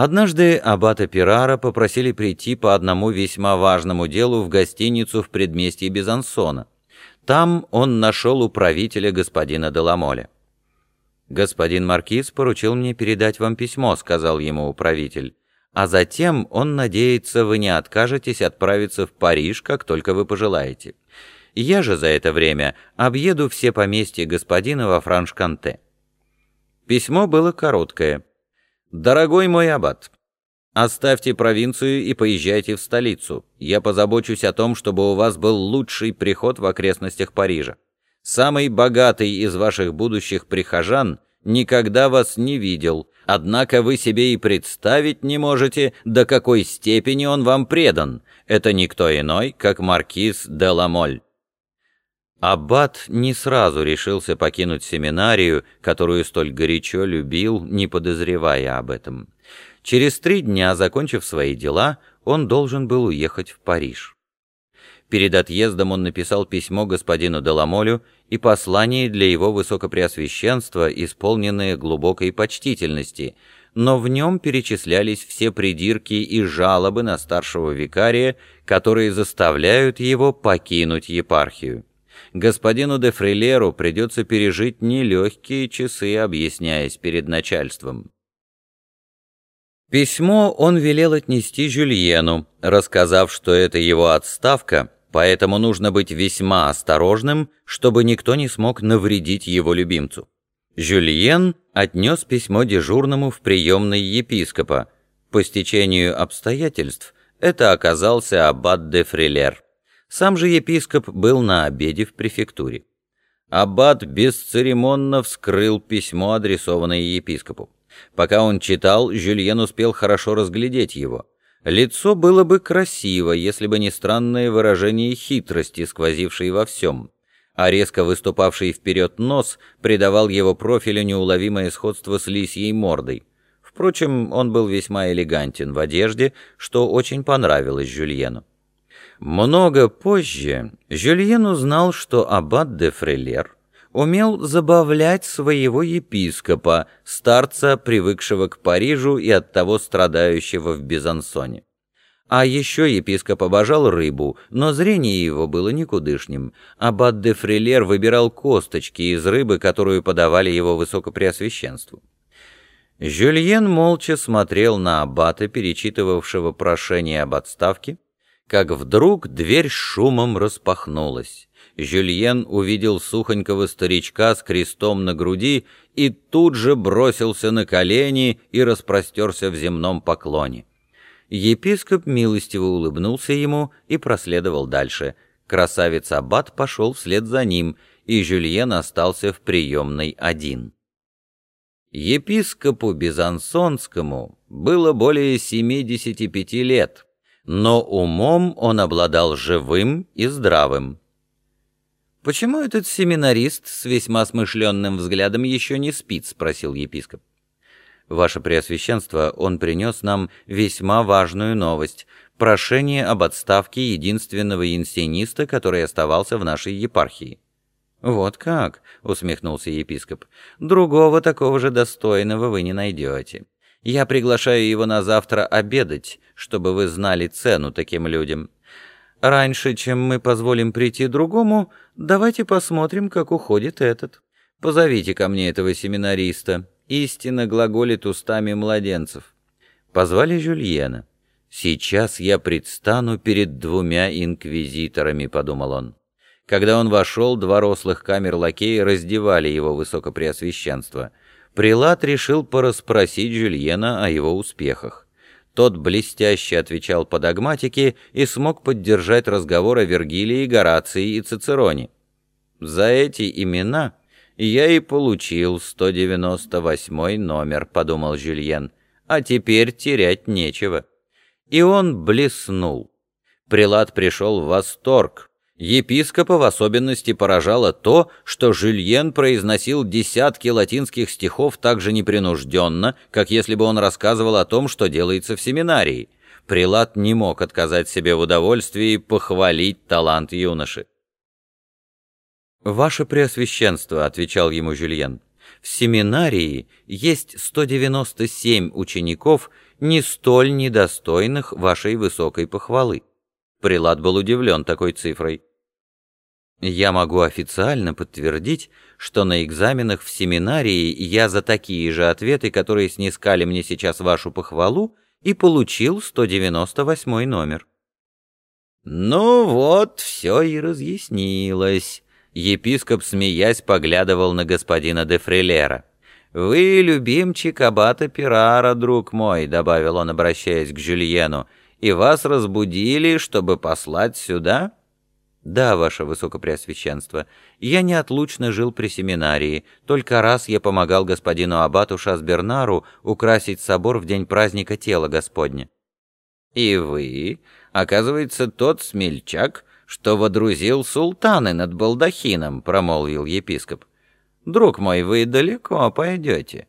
Однажды аббата Пирара попросили прийти по одному весьма важному делу в гостиницу в предместье Безансона. Там он нашел управителя господина Деламоля. «Господин Маркиз поручил мне передать вам письмо», — сказал ему управитель. «А затем он надеется, вы не откажетесь отправиться в Париж, как только вы пожелаете. Я же за это время объеду все поместья господина во Франш-Канте». Письмо было короткое. «Дорогой мой аббат, оставьте провинцию и поезжайте в столицу. Я позабочусь о том, чтобы у вас был лучший приход в окрестностях Парижа. Самый богатый из ваших будущих прихожан никогда вас не видел, однако вы себе и представить не можете, до какой степени он вам предан. Это никто иной, как маркиз де Ламоль. Аббат не сразу решился покинуть семинарию, которую столь горячо любил, не подозревая об этом. Через три дня, закончив свои дела, он должен был уехать в Париж. Перед отъездом он написал письмо господину Деламолю и послание для его высокопреосвященства, исполненное глубокой почтительности, но в нем перечислялись все придирки и жалобы на старшего викария, которые заставляют его покинуть епархию. Господину де Фрилеру придется пережить нелегкие часы, объясняясь перед начальством. Письмо он велел отнести Жюльену, рассказав, что это его отставка, поэтому нужно быть весьма осторожным, чтобы никто не смог навредить его любимцу. Жюльен отнес письмо дежурному в приемной епископа. По стечению обстоятельств это оказался аббат де Фрилер. Сам же епископ был на обеде в префектуре. Аббат бесцеремонно вскрыл письмо, адресованное епископу. Пока он читал, Жюльен успел хорошо разглядеть его. Лицо было бы красиво, если бы не странное выражение хитрости, сквозившее во всем, а резко выступавший вперед нос придавал его профилю неуловимое сходство с лисьей мордой. Впрочем, он был весьма элегантен в одежде, что очень понравилось Жюльену. Много позже Жюльен узнал, что аббат де Фрелер умел забавлять своего епископа, старца, привыкшего к Парижу и оттого страдающего в Безансоне. А еще епископ обожал рыбу, но зрение его было никудышним. Аббат де Фрилер выбирал косточки из рыбы, которую подавали его высокопреосвященству. Жюльен молча смотрел на аббата, перечитывавшего прошение об отставке, как вдруг дверь шумом распахнулась. Жюльен увидел сухонького старичка с крестом на груди и тут же бросился на колени и распростерся в земном поклоне. Епископ милостиво улыбнулся ему и проследовал дальше. Красавец Аббат пошел вслед за ним, и Жюльен остался в приемной один. Епископу Безансонскому было более 75 лет, но умом он обладал живым и здравым. «Почему этот семинарист с весьма смышленным взглядом еще не спит?» — спросил епископ. «Ваше Преосвященство, он принес нам весьма важную новость — прошение об отставке единственного инсцениста, который оставался в нашей епархии». «Вот как?» — усмехнулся епископ. «Другого такого же достойного вы не найдете. Я приглашаю его на завтра обедать, чтобы вы знали цену таким людям». Раньше, чем мы позволим прийти другому, давайте посмотрим, как уходит этот. Позовите ко мне этого семинариста. Истинно глаголит устами младенцев. Позвали Жюльена. «Сейчас я предстану перед двумя инквизиторами», — подумал он. Когда он вошел, два рослых камер-лакея раздевали его высокопреосвященство. Прилат решил порасспросить Жюльена о его успехах. Тот блестяще отвечал по догматике и смог поддержать разговор о Вергилии, Горации и Цицероне. За эти имена я и получил 198 номер, подумал Жюльен, а теперь терять нечего. И он блеснул. Прилад пришел в восторг, Епископа в особенности поражало то, что Жюльен произносил десятки латинских стихов так же непринужденно, как если бы он рассказывал о том, что делается в семинарии. Прилат не мог отказать себе в удовольствии похвалить талант юноши. «Ваше Преосвященство», — отвечал ему Жюльен, В семинарии есть 197 учеников, не столь недостойных вашей высокой похвалы. Прилад был удивлен такой цифрой. Я могу официально подтвердить, что на экзаменах в семинарии я за такие же ответы, которые снискали мне сейчас вашу похвалу, и получил 198 номер. Ну вот, все и разъяснилось. Епископ, смеясь, поглядывал на господина де Фрилера. «Вы любимчик аббата Пирара, друг мой», — добавил он, обращаясь к Жюльену, «и вас разбудили, чтобы послать сюда?» «Да, ваше высокопреосвященство, я неотлучно жил при семинарии, только раз я помогал господину аббату Шасбернару украсить собор в день праздника тела Господня». «И вы, оказывается, тот смельчак, что водрузил султаны над балдахином», — промолвил епископ. «Друг мой, вы далеко пойдете».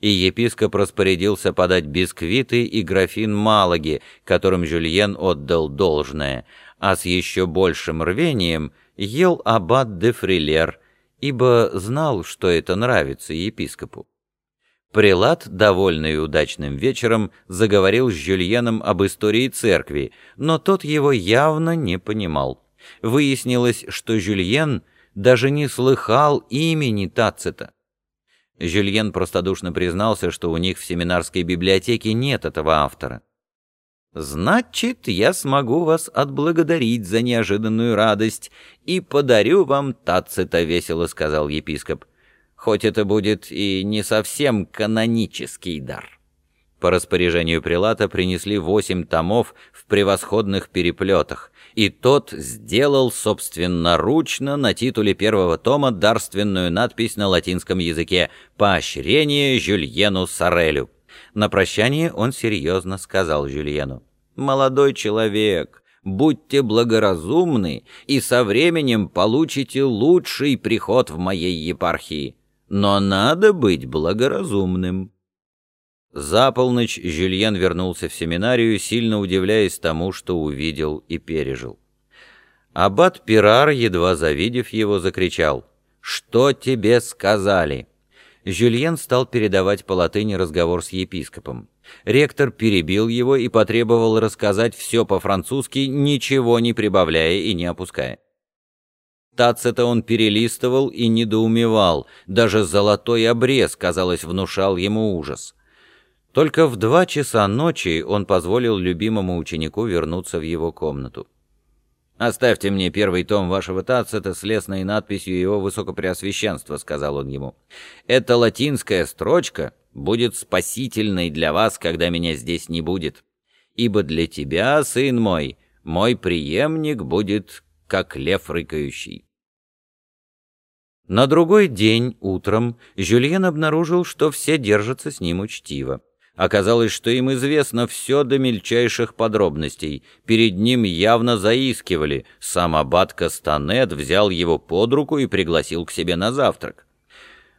И епископ распорядился подать бисквиты и графин Малаги, которым Жюльен отдал должное, а с еще большим рвением ел аббат де Фрилер, ибо знал, что это нравится епископу. Прилад, довольный удачным вечером, заговорил с Жюльеном об истории церкви, но тот его явно не понимал. Выяснилось, что Жюльен даже не слыхал имени Тацита. Жюльен простодушно признался, что у них в семинарской библиотеке нет этого автора. «Значит, я смогу вас отблагодарить за неожиданную радость и подарю вам Тацита», — весело сказал епископ хоть это будет и не совсем канонический дар. По распоряжению прилата принесли восемь томов в превосходных переплетах, и тот сделал собственноручно на титуле первого тома дарственную надпись на латинском языке «Поощрение Жюльену Сорелю». На прощание он серьезно сказал Жюльену, «Молодой человек, будьте благоразумны, и со временем получите лучший приход в моей епархии но надо быть благоразумным. За полночь Жюльен вернулся в семинарию, сильно удивляясь тому, что увидел и пережил. Аббат Пирар, едва завидев его, закричал «Что тебе сказали?» Жюльен стал передавать по латыни разговор с епископом. Ректор перебил его и потребовал рассказать все по-французски, ничего не прибавляя и не опуская. Тацита он перелистывал и недоумевал, даже золотой обрез, казалось, внушал ему ужас. Только в два часа ночи он позволил любимому ученику вернуться в его комнату. «Оставьте мне первый том вашего Тацита с лесной надписью его высокопреосвященства», — сказал он ему. «Эта латинская строчка будет спасительной для вас, когда меня здесь не будет. Ибо для тебя, сын мой, мой преемник будет как лев рыкающий. На другой день, утром, Жюльен обнаружил, что все держатся с ним учтиво. Оказалось, что им известно все до мельчайших подробностей. Перед ним явно заискивали. Сам аббат Кастанет взял его под руку и пригласил к себе на завтрак.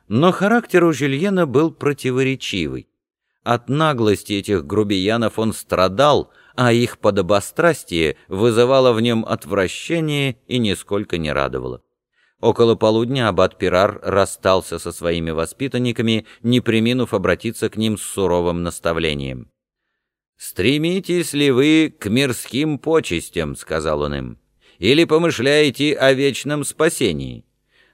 Но характер у Жюльена был противоречивый. От наглости этих грубиянов он страдал, а их подобострастие вызывало в нем отвращение и нисколько не радовало. Около полудня аббат Пирар расстался со своими воспитанниками, не приминув обратиться к ним с суровым наставлением. «Стремитесь ли вы к мирским почестям?» — сказал он им. «Или помышляете о вечном спасении?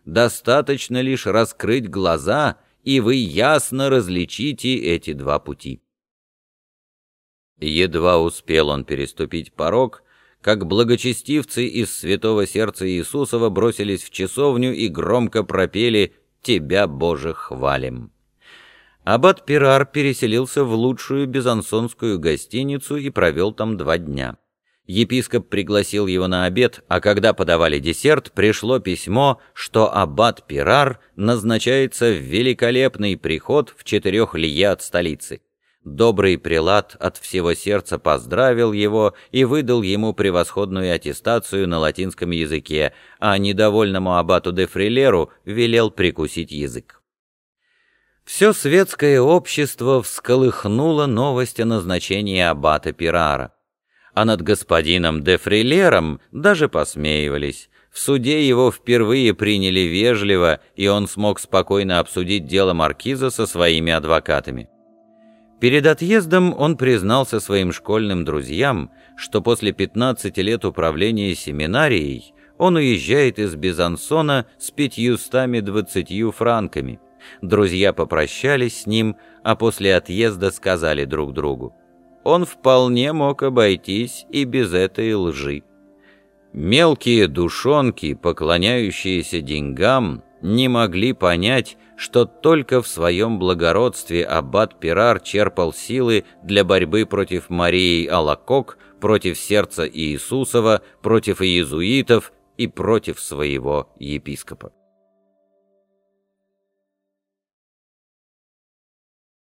Достаточно лишь раскрыть глаза, и вы ясно различите эти два пути». Едва успел он переступить порог, как благочестивцы из святого сердца Иисусова бросились в часовню и громко пропели «Тебя, Боже, хвалим». Аббат Пирар переселился в лучшую безансонскую гостиницу и провел там два дня. Епископ пригласил его на обед, а когда подавали десерт, пришло письмо, что аббат Пирар назначается в великолепный приход в четырех лье от столицы. Добрый прилад от всего сердца поздравил его и выдал ему превосходную аттестацию на латинском языке, а недовольному аббату де Фрилеру велел прикусить язык. Все светское общество всколыхнуло новость о назначении аббата Пирара, а над господином де Фрилером даже посмеивались. В суде его впервые приняли вежливо, и он смог спокойно обсудить дело маркиза со своими адвокатами. Перед отъездом он признался своим школьным друзьям, что после 15 лет управления семинарией он уезжает из Безансона с пятьюстами двадцатью франками. Друзья попрощались с ним, а после отъезда сказали друг другу. Он вполне мог обойтись и без этой лжи. Мелкие душонки, поклоняющиеся деньгам, не могли понять, что только в своем благородстве аббат Пирар черпал силы для борьбы против Марии Алакок, против сердца Иисусова, против иезуитов и против своего епископа.